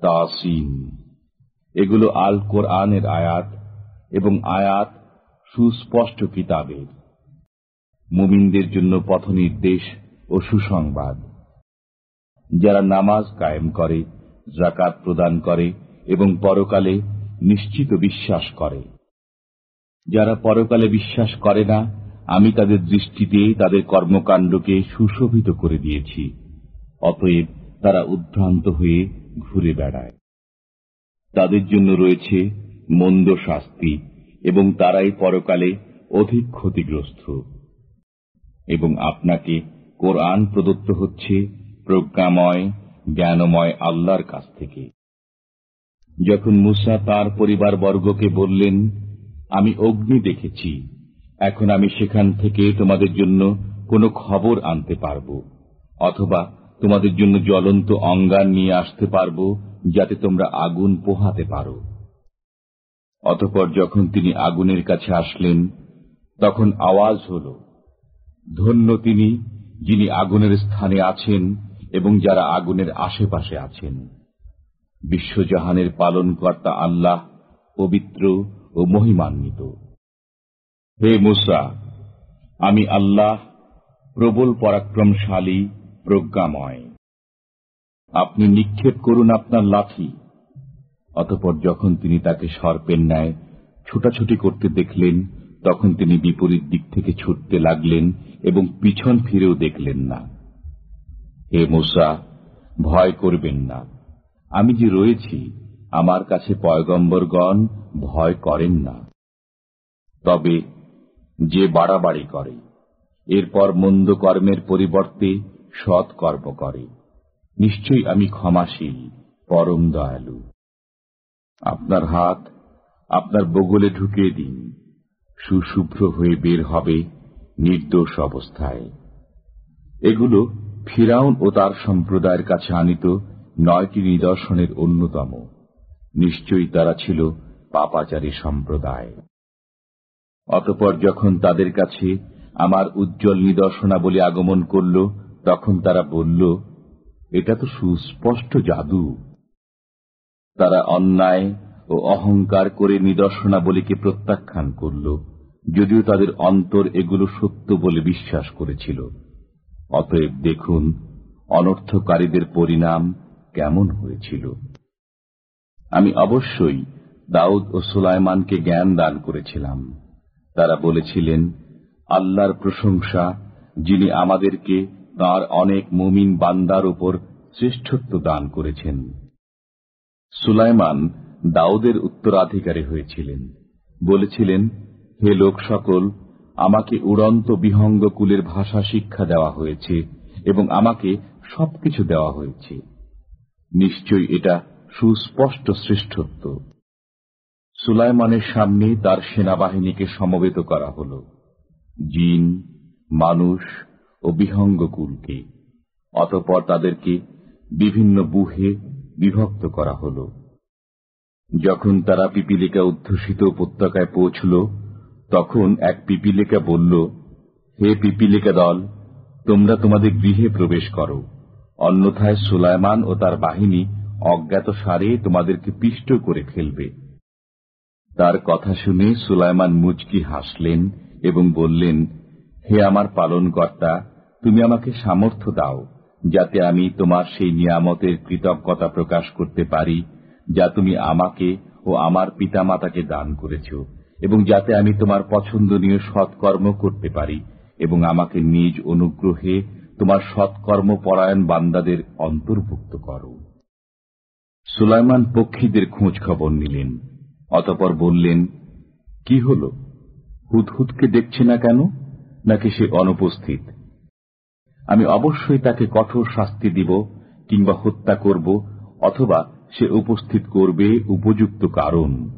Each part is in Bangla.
তাসিন এগুলো আল কোরআনের আয়াত এবং আয়াত সুস্পষ্ট কিতাবের। মুমিনদের জন্য পথ নির্দেশ ও সুসংবাদ। যারা নামাজ কায়েম করে জাকাত প্রদান করে এবং পরকালে নিশ্চিত বিশ্বাস করে। যারা পরকালে বিশ্বাস করে না, আমি তাদের দৃষ্টিতে তাদের কর্মকাণ্ডকে সুশোভিত করে দিয়েছি। অতএব তারা উদ্ভ্রান্ত হয়ে ঘুরে বেড়ায়। তাদের জন্য রয়েছে মন্দ শাস্তি এবং তারাই পরকালে অধিক ক্ষতিগ্রস্ত। এবং আপনাকে কোরআন প্রদত্ত হচ্ছে প্রজ্ঞাময়, জ্ঞানময় আল্লাহর কাছ থেকে। যখন মুসা তার পরিবার বর্গকে বললেন, আমি অগ্নি দেখেছি, এখন আমি সেখান থেকে তোমাদের জন্য কোনো খবর আনতে পারব, অথবা তোমাদের জন্য জ্বলন্ত অঙ্গার নিয়ে আসতে পারব, যাতে তোমরা আগুন পোহাতে পারো। অতপর যখন তিনি আগুনের কাছে আসলেন, তখন আওয়াজ হল, ধন্য তিনি যিনি আগুনের স্থানে আছেন এবং যারা আগুনের আশেপাশে আছেন। বিশ্বজাহানের পালনকর্তা আল্লাহ পবিত্র ও মহিমান্বিত। হে মুসা, আমি আল্লাহ প্রবল পরাক্রমশালী প্রজ্ঞাময়। আপনি নিক্ষেপ করুন আপনার লাঠি। অতপর যখন তিনি তাকে সর্পের ন্যায় ছুটাছুটি করতে দেখলেন, তখন তিনি বিপরীত দিক থেকে ছুটতে লাগলেন এবং পিছন ফিরেও দেখলেন না। হে মোসা, ভয় করবেন না। আমি যে রয়েছি, আমার কাছে পয়গম্বরগণ ভয় করেন না। তবে যে বাড়াবাড়ি করে, এরপর মন্দ কর্মের পরিবর্তে সৎ কর্ম করে নিশ্চয়ই আমি ক্ষমাশীল, পরম দয়ালু। আপনার হাত আপনার বগলে ঢুকিয়ে দিন। সুশুভ্র হয়ে বের হবে নির্দোষ অবস্থায়। এগুলো ফিরাউন ও তার সম্প্রদায়ের কাছে আনিত নয়টি নিদর্শনের অন্যতম। নিশ্চয়ই তারা ছিল পাপাচারী সম্প্রদায়। অতপর যখন তাদের কাছে আমার উজ্জ্বল নিদর্শনাবলী আগমন করল তখন তারা বলল, এটা তো সুস্পষ্ট জাদু। তারা অন্যায় ও অহংকার করে নিদর্শনাবলীকে প্রত্যাখ্যান করল, যদিও তাদের অন্তর এগুলো সত্য বলে বিশ্বাস করেছিল। অতএব দেখুন, অনর্থকারীদের পরিণাম কেমন হয়েছিল। আমি অবশ্যই দাউদ ও সুলাইমানকে জ্ঞান দান করেছিলাম। তারা বলেছিলেন, আল্লাহর প্রশংসা যিনি আমাদেরকে তার অনেক মুমিন বান্দার উপর শ্রেষ্ঠত্ব দান করেছেন। সুলাইমান দাউদের উত্তরাধিকারী হয়েছিলেন। বলেছিলেন, হে লোক সকল, আমাকে উড়ন্ত বিহঙ্গ কুলের ভাষা শিক্ষা দেওয়া হয়েছে এবং আমাকে সবকিছু দেওয়া হয়েছে। নিশ্চয়ই এটা সুস্পষ্ট শ্রেষ্ঠত্ব। সুলাইমানের সামনে তার সেনাবাহিনীকে সমবেত করা হল। জিন, মানুষ ও বিহঙ্গকুলকে। অতপর তাদেরকে বিভিন্ন বুহে বিভক্ত করা হল। যখন তারা পিপিলিকা উদ্ধূষিত উপত্যকায় পৌঁছল, তখন এক পিপিলিকা বলল, হে পিপিলিকা দল, তোমরা তোমাদের গৃহে প্রবেশ করো। অন্যথায় সুলাইমান ও তার বাহিনী অজ্ঞাত সারে তোমাদেরকে পিষ্ট করে ফেলবে। তার কথা শুনে সুলাইমান মুচকি হাসলেন এবং বললেন হে আমার পালন কর্তা তুমি আমাকে সামর্থ্য দাও, যাতে আমি তোমার সেই নিয়ামতের কৃতজ্ঞতা প্রকাশ করতে পারি, যা তুমি আমাকে ও আমার পিতামাতাকে দান করেছ, এবং যাতে আমি তোমার পছন্দনীয় সৎকর্ম করতে পারি, এবং আমাকে নিজ অনুগ্রহে তোমার সৎকর্ম পরায়ণ বান্দাদের অন্তর্ভুক্ত করো। সুলাইমান পক্ষীদের খোঁজ খবর নিলেন, অতপর বললেন, কি হল? হুদহুদকে দেখছে না কেন? নাকি সে অনুপস্থিত? আমি অবশ্যই তাকে কঠোর শাস্তি দিব, কিংবা হত্যা করব, অথবা সে উপস্থিত করবে উপযুক্ত কারণ।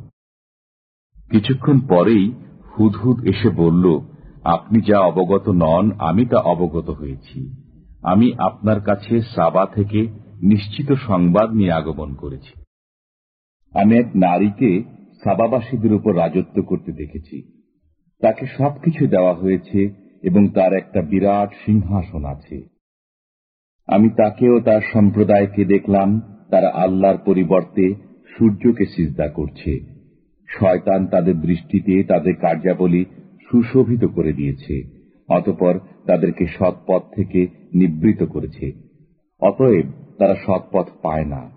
কিছুক্ষণ পরেই হুদহুদ এসে বলল, আপনি যা অবগত নন, আমি তা অবগত হয়েছি। আমি আপনার কাছে সাবা থেকে নিশ্চিত সংবাদ নিয়ে আগমন করেছি। আমি এক নারীকে সাবাবাসীদের উপর রাজত্ব করতে দেখেছি। তাকে সবকিছু দেওয়া হয়েছে এবং তার একটা বিরাট সিংহাসন আছে। আমি তাকে ও তার সম্প্রদায়কে দেখলাম, তারা আল্লাহর পরিবর্তে সূর্যকে সিজদা করছে। শয়তান তাদের দৃষ্টিতে তাদের কার্যাবলী সুশোভিত করে দিয়েছে, অতপর তাদেরকে সৎপথ থেকে নিবৃত করেছে। অতএব তারা সৎপথ পায় না।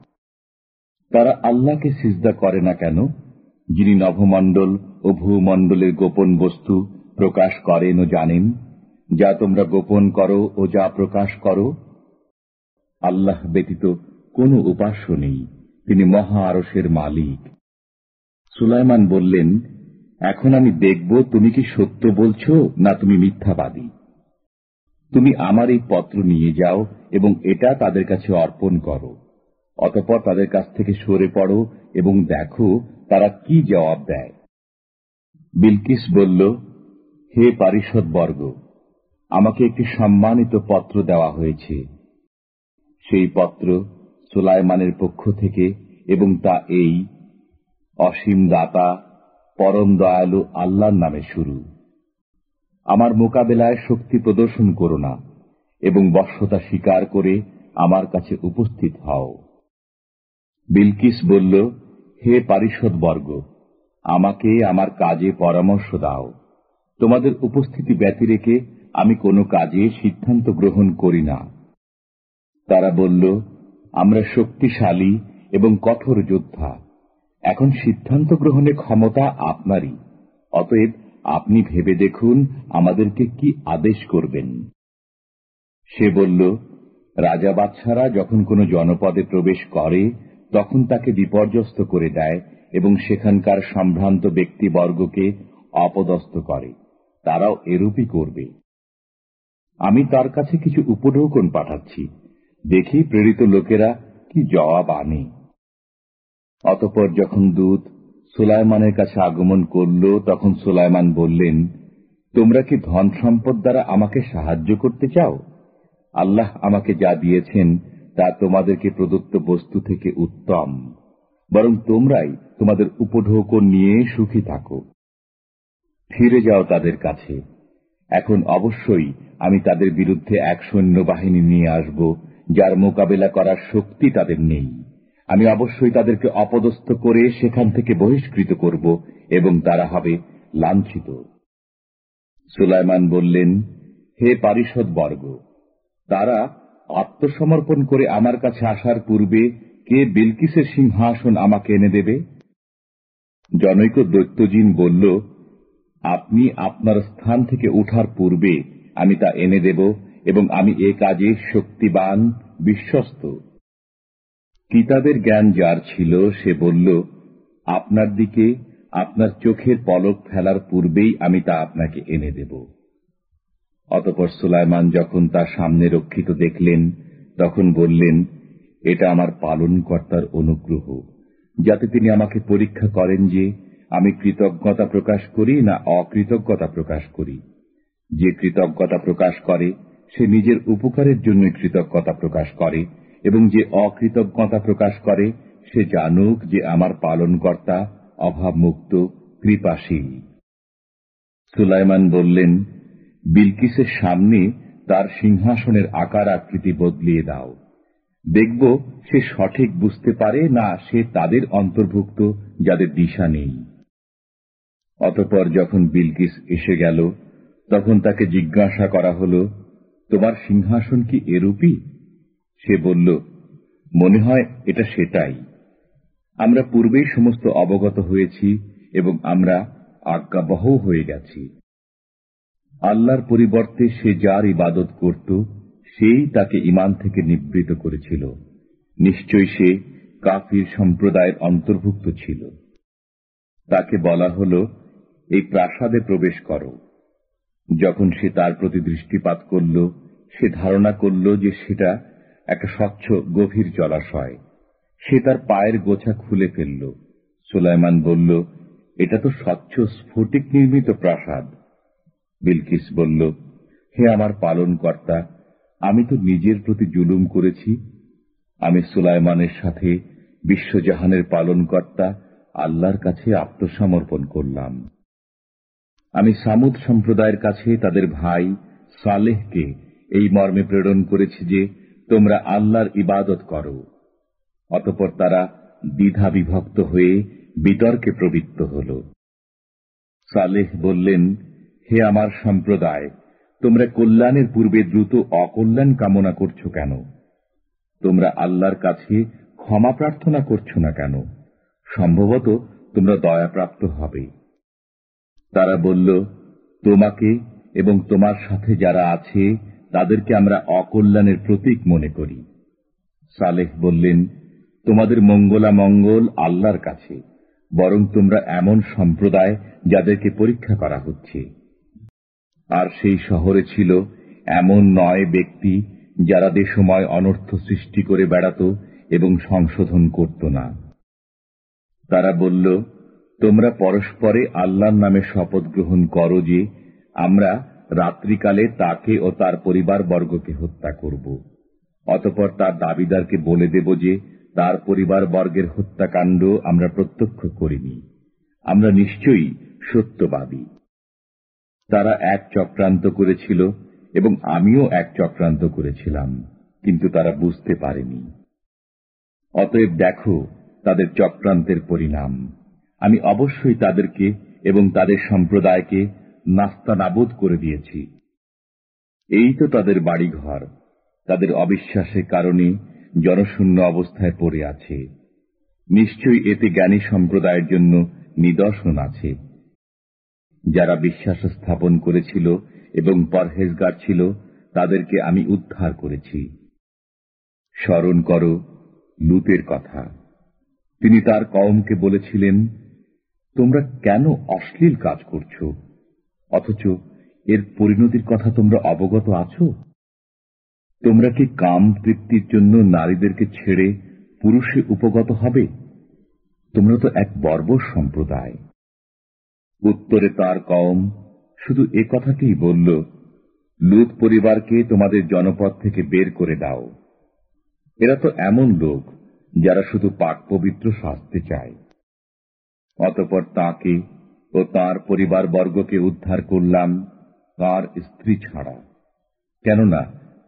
তারা আল্লাহকে সিজদা করে না কেন? যিনি নভমণ্ডল ও ভূমণ্ডলের গোপন বস্তু প্রকাশ করেন ও জানেন, যা তোমরা গোপন করো ও যা প্রকাশ করো, আল্লাহ ব্যতীত কোনো উপাস্য নেই। তিনি মহা আরসের মালিক। সুলাইমান বললেন, এখন আমি দেখব তুমি কি সত্য বলছ না তুমি মিথ্যাবাদী? তুমি আমার এই পত্র নিয়ে যাও এবং এটা তাদের কাছে অর্পণ করো। অতপর তাদের কাছ থেকে সরে পড়ো এবং দেখো তারা কি জবাব দেয়। বিলকিস বলল, হে পারিষদ বর্গ আমাকে একটি সম্মানিত পত্র দেওয়া হয়েছে। সেই পত্র সুলাইমানের পক্ষ থেকে এবং তা এই, অসীম দাতা, পরম দয়ালু আল্লাহর নামে শুরু। আমার মোকাবেলায় শক্তি প্রদর্শন করো না এবং বর্ষতা স্বীকার করে আমার কাছে উপস্থিত হও। বিলকিস বলল, হে পারিষদ বর্গ আমাকে আমার কাজে পরামর্শ দাও। তোমাদের উপস্থিতি ব্যতি রেখে আমি কোনো কাজে সিদ্ধান্ত গ্রহণ করি না। তারা বলল, আমরা শক্তিশালী এবং কঠোর যোদ্ধা। এখন সিদ্ধান্ত গ্রহণের ক্ষমতা আপনারই। অতএব আপনি ভেবে দেখুন আমাদেরকে কি আদেশ করবেন। সে বলল, রাজা বাচ্চারা যখন কোনো জনপদে প্রবেশ করে তখন তাকে বিপর্যস্ত করে দেয় এবং সেখানকার সম্ভ্রান্ত ব্যক্তিবর্গকে অপদস্থ করে। তারাও এরূপই করবে। আমি তার কাছে কিছু উপঢৌকন পাঠাচ্ছি। দেখি প্রেরিত লোকেরা কি জবাব আনে। অতপর যখন দূত সুলাইমানের কাছে আগমন করল, তখন সুলাইমান বললেন, তোমরা কি ধন সম্পদ দ্বারা আমাকে সাহায্য করতে চাও? আল্লাহ আমাকে যা দিয়েছেন তা তোমাদেরকে প্রদত্ত বস্তু থেকে উত্তম, বরং তোমরাই তোমাদের উপঢৌকন নিয়ে সুখী থাকো। ফিরে যাও তাদের কাছে। এখন অবশ্যই আমি তাদের বিরুদ্ধে এক সৈন্যবাহিনী নিয়ে আসব, যার মোকাবেলা করার শক্তি তাদের নেই। আমি অবশ্যই তাদেরকে অপদস্থ করে সেখান থেকে বহিষ্কৃত করব, এবং তারা হবে লাঞ্ছিত। সুলাইমান বললেন, হে পারিষদ বর্গ তারা আত্মসমর্পণ করে আমার কাছে আসার পূর্বে কে বিলকিসের সিংহাসন আমাকে এনে দেবে? জনৈক দৈত্যজিন বলল, আপনি আপনার স্থান থেকে উঠার পূর্বে আমি তা এনে দেব এবং আমি এ কাজে শক্তিবান, বিশ্বস্ত। কিতাবের জ্ঞান যার ছিল, সে বলল, আপনার দিকে, আপনার চোখের পলক ফেলার পূর্বেই আমি তা আপনাকে এনে দেব। অতপর সুলাইমান যখন তার সামনে রক্ষিত দেখলেন, তখন বললেন, এটা আমার পালনকর্তার অনুগ্রহ, যাতে তিনি আমাকে পরীক্ষা করেন যে আমি কৃতজ্ঞতা প্রকাশ করি না অকৃতজ্ঞতা প্রকাশ করি। যে কৃতজ্ঞতা প্রকাশ করে, সে নিজের উপকারের জন্য কৃতজ্ঞতা প্রকাশ করে, এবং যে অকৃতজ্ঞতা প্রকাশ করে, সে জানুক যে আমার পালনকর্তা অভাবমুক্ত, কৃপাশীল। সুলাইমান বললেন বিলকিসের সামনে তার সিংহাসনের আকার আকৃতি বদলিয়ে দাও। দেখব সে সঠিক বুঝতে পারে না সে তাদের অন্তর্ভুক্ত যাদের দিশা নেই। অতপর যখন বিলকিস এসে গেল, তখন তাকে জিজ্ঞাসা করা হল, তোমার সিংহাসন কি এরূপই সে বলল, মনে হয় এটা সেটাই। আমরা পূর্বেই সমস্ত অবগত হয়েছি এবং আমরা আজ্ঞাবহ হয়ে গেছি। আল্লাহর পরিবর্তে সে যার ইবাদত করত, সেই তাকে ইমান থেকে নিবৃত করেছিল। নিশ্চয় সে কাফির সম্প্রদায়ের অন্তর্ভুক্ত ছিল। তাকে বলা হল, এই প্রাসাদে প্রবেশ করো। যখন সে তার প্রতি দৃষ্টিপাত করল, সে ধারণা করল যে সেটা একটা স্বচ্ছ গভীর জলাশয়। সে তার পায়ের গোছা খুলে ফেলল। সুলাইমান বলল, এটা তো স্বচ্ছ স্ফটিক নির্মিত প্রাসাদ। বিলকিস বলল, হে আমার পালন কর্তা আমি তো নিজের প্রতি জুলুম করেছি। আমি সুলাইমানের সাথে বিশ্বজাহানের পালন কর্তা আল্লাহর কাছে আত্মসমর্পণ করলাম। আমি সামুদ সম্প্রদায়ের কাছে তাদের ভাই সালেহকে এই মর্মে প্রেরণ করেছি যে তোমরা আল্লাহর ইবাদত করো। অতপর তারা দ্বিধা বিভক্ত হয়ে বিতর্কে প্রবৃত্ত হল। সালেহ বললেন হে আমার সম্প্রদায়, তোমরা কল্যাণের পূর্বে দ্রুত অকল্যাণ কামনা করছ কেন? তোমরা আল্লাহর কাছে ক্ষমা প্রার্থনা করছ না কেন? সম্ভবত তোমরা দয়াপ্রাপ্ত হবে। তারা বলল, তোমাকে এবং তোমার সাথে যারা আছে, তাদেরকে আমরা অকল্যাণের প্রতীক মনে করি। সালেহ বললেন, তোমাদের মঙ্গলা মঙ্গল আল্লাহর কাছে, বরং তোমরা এমন সম্প্রদায় যাদেরকে পরীক্ষা করা হচ্ছে। আর সেই শহরে ছিল এমন নয় ব্যক্তি যারা দেশময় অনর্থ সৃষ্টি করে বেড়াত এবং সংশোধন করত না। তারা বলল, তোমরা পরস্পরে আল্লাহর নামে শপথ গ্রহণ করো যে আমরা রাত্রিকালে তাকে ও তার পরিবার বর্গকে হত্যা করব। অতপর তার দাবিদারকে বলে দেব যে তার পরিবার বর্গের হত্যাকাণ্ড আমরা প্রত্যক্ষ করিনি। আমরা নিশ্চয়ই সত্যবাদী। তারা এক চক্রান্ত করেছিল এবং আমিও এক চক্রান্ত করেছিলাম, কিন্তু তারা বুঝতে পারেনি। অতএব দেখো তাদের চক্রান্তের পরিণাম। আমি অবশ্যই তাদেরকে এবং তাদের সম্প্রদায়কে নাস্তানাবোধ করে দিয়েছি। এই তো তাদের বাড়িঘর। তাদের অবিশ্বাসের কারণে জনশূন্য অবস্থায় পড়ে আছে। নিশ্চয়ই এতে জ্ঞানী সম্প্রদায়ের জন্য নিদর্শন আছে। যারা বিশ্বাস স্থাপন করেছিল এবং পরহেজগার ছিল, তাদেরকে আমি উদ্ধার করেছি। স্মরণ করো লুতের কথা। তিনি তার কওমকে বলেছিলেন, তোমরা কেন অশ্লীল কাজ করছ? অথচ এর পরিণতির কথা তোমরা অবগত আছো? তোমরা কি কাম তৃপ্তির জন্য নারীদেরকে ছেড়ে পুরুষে উপগত হবে? তোমরা তো এক বর্বর সম্প্রদায়। উত্তরে তার কম শুধু এ কথাকেই বলল লুত পরিবারকে তোমাদের জনপদ থেকে বের করে দাও। এরা তো এমন লোক যারা শুধু পাক পবিত্র শাস্তে চায়। অতপর তাকে ও তার পরিবার বর্গকে উদ্ধার করলাম তার স্ত্রী ছাড়া। কেননা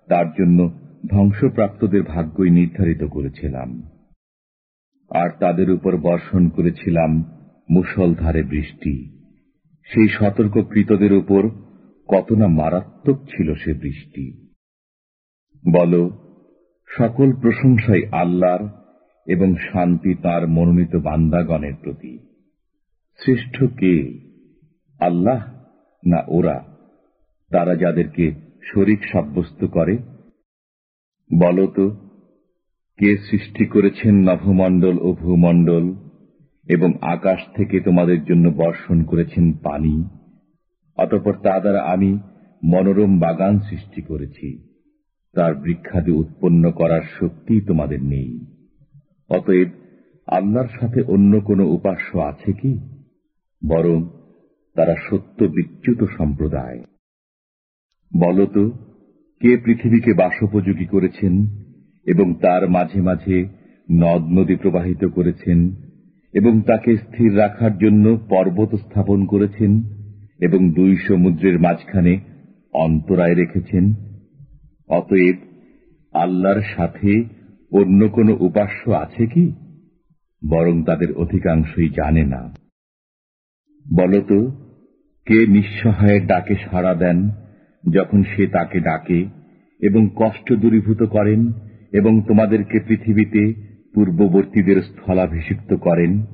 তার জন্য ধ্বংসপ্রাপ্তদের ভাগ্যই নির্ধারিত করেছিলাম। আর তাদের উপর বর্ষণ করেছিলাম মুসলধারে বৃষ্টি। সেই সতর্ককৃতদের উপর কত না মারাত্মক ছিল সে বৃষ্টি। বল, সকল প্রশংসাই আল্লাহর এবং শান্তি তার মনোনীত বান্দাগণের প্রতি। শ্রেষ্ঠ কে, আল্লাহ না ওরা, তারা যাদেরকে শরিক সাব্যস্ত করে? বলতো কে সৃষ্টি করেছেন নভমণ্ডল ও ভূমণ্ডল? এবং আকাশ থেকে তোমাদের জন্য বর্ষণ করেছেন পানি, অতপর তা দ্বারা আমি মনোরম বাগান সৃষ্টি করেছি। তার বৃক্ষাদি উৎপন্ন করার শক্তি তোমাদের নেই। অতএব আল্লাহর সাথে অন্য কোনো উপাস্য আছে কি? বরং তারা সত্য বিচ্যুত সম্প্রদায়। বলত কে পৃথিবীকে বাসোপযোগী করেছেন এবং তার মাঝে মাঝে নদ নদী প্রবাহিত করেছেন এবং তাকে স্থির রাখার জন্য পর্বত স্থাপন করেছেন এবং দুই সমুদ্রের মাঝখানে অন্তরায় রেখেছেন। অতএব আল্লাহর সাথে অন্য কোনো উপাস্য আছে কি? বরং তাদের অধিকাংশই জানে না। বলত, কে নিঃসহায়ের ডাকে সাড়া দেন যখন সে তাকে ডাকে এবং কষ্ট দূরীভূত করেন এবং তোমাদেরকে পৃথিবীতে পূর্ববর্তীদের স্থলাভিষিক্ত করেন,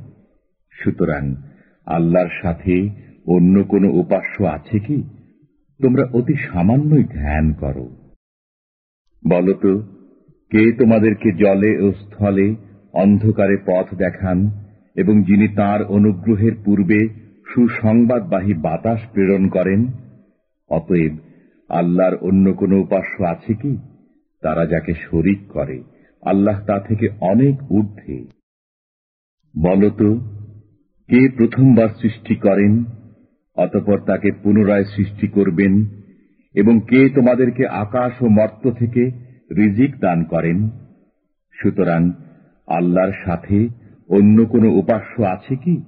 সুতরাং আল্লাহর সাথে অন্য কোনো উপাস্য আছে কি? তোমরা অতি সামান্যই ধ্যান করো। বলত, কে তোমাদেরকে জলে ও স্থলে অন্ধকারে পথ দেখান এবং যিনি তার অনুগ্রহের পূর্বে সুসংবাদবাহী বাতাস প্রেরণ করেন, অতএব আল্লাহর অন্য কোনো উপাস্য আছে কি? তারা যাকে শরিক করে। আল্লাহ তা থেকে অনেক ঊর্ধ্বে। বলত, কে প্রথমবার সৃষ্টি করেন, অতপর তাকে পুনরায় সৃষ্টি করবেন, এবং কে তোমাদেরকে আকাশ ও মর্ত থেকে রিজিক দান করেন। সুতরাং আল্লাহর সাথে অন্য কোনো উপাস্য আছে কি?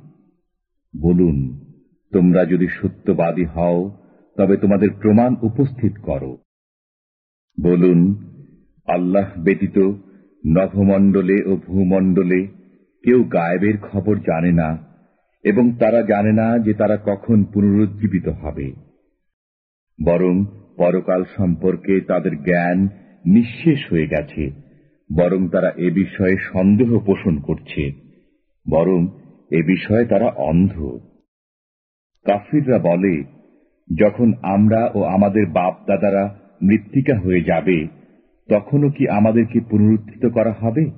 বলুন, তোমরা যদি সত্যবাদী হও, তবে তোমাদের প্রমাণ উপস্থিত করো। বলুন, আল্লাহ ব্যতীত নভমণ্ডলে ও ভূমণ্ডলে কেউ গায়েবের খবর জানে না এবং তারা জানে না যে তারা কখন পুনরুজ্জীবিত হবে। বরং পরকাল সম্পর্কে তাদের জ্ঞান নিঃশেষ হয়ে গেছে, বরং তারা এ বিষয়ে সন্দেহ পোষণ করছে, বরং এ বিষয়ে তারা অন্ধ। কাফিররা বলে, যখন আমরা ও আমাদের বাপ দাদারা মৃত্তিকা হয়ে যাবে তখনও কি আমাদেরকে পুনরুত্থিত করা হবে?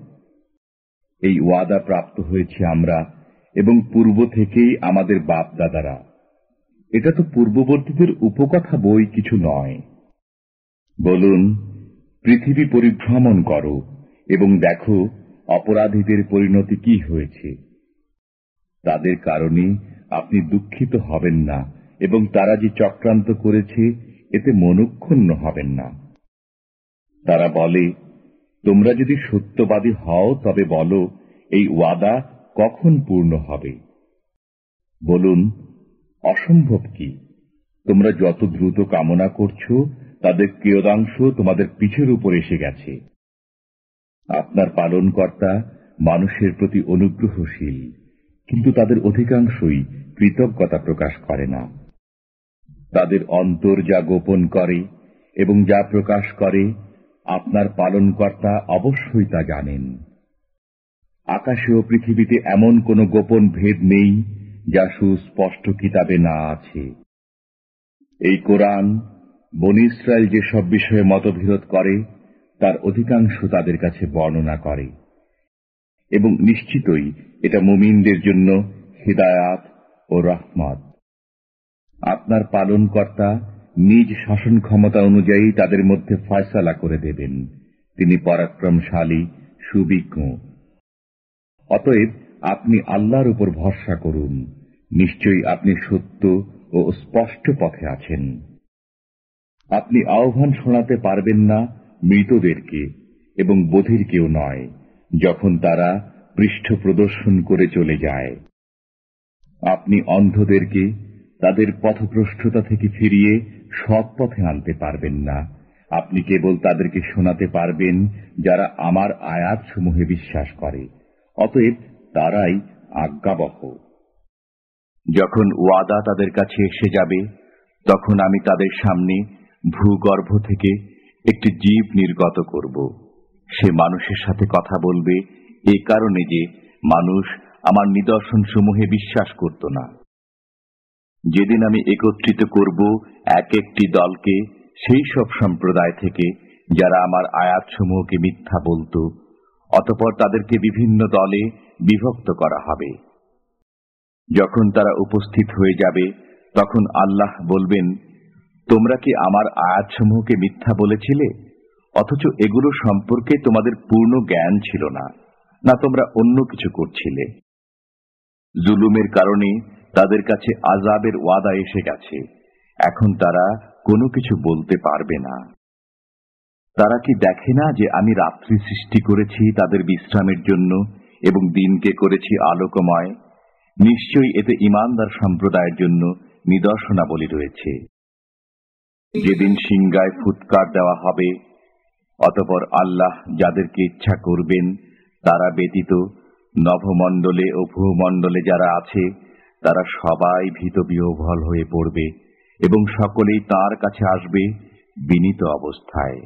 এই ওয়াদা প্রাপ্ত হয়েছে আমরা এবং পূর্ব থেকেই আমাদের বাপ দাদারা এটা তো পূর্ববর্তীদের উপকথা বই কিছু নয়। বলুন, পৃথিবী পরিভ্রমণ করো এবং দেখো অপরাধীদের পরিণতি কি হয়েছে। তাদের কারণে আপনি দুঃখিত হবেন না এবং তারা যে চক্রান্ত করেছে, এতে মনুক্ষুণ্ণ হবেন না। তারা বলে, তোমরা যদি সত্যবাদী হও, তবে বলো, এই ওয়াদা কখন পূর্ণ হবে? বলুন, অসম্ভব কি? তোমরা যত দ্রুত কামনা করছ, তাদের কিয়দাংশ তোমাদের পিঠের উপর এসে গেছে। আপনার পালনকর্তা মানুষের প্রতি অনুগ্রহশীল, কিন্তু তাদের অধিকাংশই কৃতজ্ঞতা প্রকাশ করে না। তাদের অন্তর যা গোপন করে এবং যা প্রকাশ করে আপনার পালনকর্তা অবশ্যই তা জানেন। আকাশে ও পৃথিবীতে এমন কোন গোপন ভেদ নেই যা সুস্পষ্ট কিতাবে না আছে। এই কোরআন, বন ইসরায়েল যেসব বিষয়ে মতবিরোধ করে, তার অধিকাংশ তাদের কাছে বর্ণনা করে। এবং নিশ্চিতই এটা মুমিনদের জন্য হৃদায়াত ও রহমত। আপনার পালনকর্তা নিজ শাসন ক্ষমতা অনুযায়ী তাদের মধ্যে ফয়সালা করে দেবেন। তিনি পরাক্রমশালী সুবিজ্ঞ অতএব আপনি আল্লাহর উপর ভরসা করুন। নিশ্চয়ই আপনি সত্য ও স্পষ্ট পথে আছেন। আপনি আহ্বান শোনাতে পারবেন না মৃতদেরকে এবং বধিরকেও নয়, যখন তারা পৃষ্ঠ প্রদর্শন করে চলে যায়। আপনি অন্ধদেরকে তাদের পথভ্রষ্টতা থেকে ফিরিয়ে সৎ পথে আনতে পারবেন না। আপনি কেবল তাদেরকে শোনাতে পারবেন যারা আমার আয়াত সমূহে বিশ্বাস করে। অতএব তারাই আজ্ঞাবহ। যখন ওয়াদা তাদের কাছে এসে যাবে, তখন আমি তাদের সামনে ভূগর্ভ থেকে একটি জীব নির্গত করব। সে মানুষের সাথে কথা বলবে এ কারণে যে মানুষ আমার নিদর্শন সমূহে বিশ্বাস করত না। যেদিন আমি একত্রিত করব এক একটি দলকে, সেই সব সম্প্রদায় থেকে যারা আমার আয়াতসমূহকে মিথ্যা বলত, অতপর তাদেরকে বিভিন্ন দলে বিভক্ত করা হবে। যখন তারা উপস্থিত হয়ে যাবে, তখন আল্লাহ বলবেন, তোমরা কি আমার আয়াতসমূহকে মিথ্যা বলেছিলে? অথচ এগুলো সম্পর্কে তোমাদের পূর্ণ জ্ঞান ছিল না না তোমরা অন্য কিছু করছিলে। জুলুমের কারণে তাদের কাছে আজাবের ওয়াদা এসে গেছে। এখন তারা কোনো কিছু বলতে পারবে না। তারা কি দেখে না যে আমি রাত্রি সৃষ্টি করেছি তাদের বিশ্রামের জন্য এবং দিনকে করেছি আলোকময়? নিশ্চয়ই এতে ইমানদার সম্প্রদায়ের জন্য নিদর্শনাবলী রয়েছে। যেদিন সিংগায় ফুৎকার দেওয়া হবে, অতপর আল্লাহ যাদেরকে ইচ্ছা করবেন, তারা ব্যতীত নভমণ্ডলে ও ভূমণ্ডলে যারা আছে তারা সবাই ভীত বিহ্বল হয়ে পড়বে এবং সকলেই তার কাছে আসবে বিনীত অবস্থায়।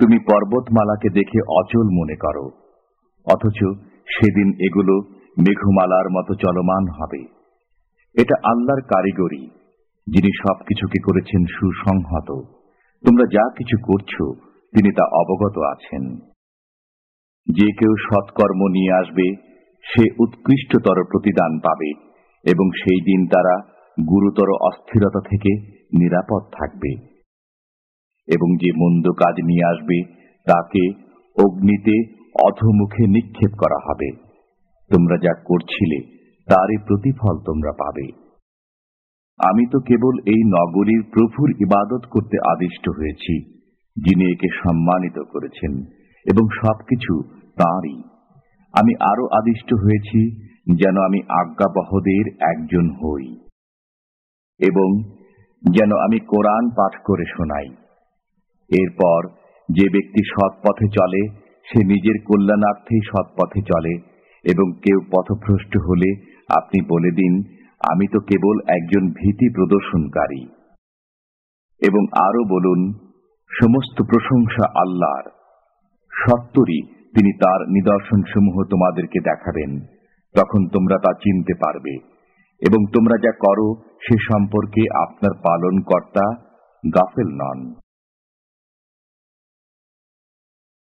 তুমি পর্বতমালাকে দেখে অচল মনে করো, অথচ সেদিন এগুলো মেঘমালার মতো চলমান হবে। এটা আল্লাহর কারিগরি, যিনি সবকিছুকে করেছেন সুসংহত। তোমরা যা কিছু করছ, তিনি তা অবগত আছেন। যে কেউ সৎকর্ম নিয়ে আসবে সে উৎকৃষ্টতর প্রতিদান পাবে এবং সেই দিন তারা গুরুতর অস্থিরতা থেকে নিরাপদ থাকবে। এবং যে মন্দ কাজ নিয়ে আসবে, তাকে অগ্নিতে অধমুখে নিক্ষেপ করা হবে। তোমরা যা করছিলে, তারই প্রতিফল তোমরা পাবে। আমি তো কেবল এই নগরীর প্রভুর ইবাদত করতে আদিষ্ট হয়েছি, যিনি একে সম্মানিত করেছেন, এবং সবকিছু তাঁরই। আমি আরও আদিষ্ট হয়েছি যেন আমি আজ্ঞাবহদের একজন হই এবং যেন আমি কোরআন পাঠ করে শোনাই। এরপর যে ব্যক্তি সৎ পথে চলে, সে নিজের কল্যাণার্থেই সৎ পথে চলে এবং কেউ পথভ্রষ্ট হলে আপনি বলে দিন, আমি তো কেবল একজন ভীতি প্রদর্শনকারী। এবং আরও বলুন, সমস্ত প্রশংসা আল্লাহর, সত্তরই তিনি তার নিদর্শনসমূহ তোমাদেরকে দেখাবেন, তখন তোমরা তা চিনতে পারবে। এবং তোমরা যা করো, সে সম্পর্কে আপনার পালন কর্তা গাফেল নন।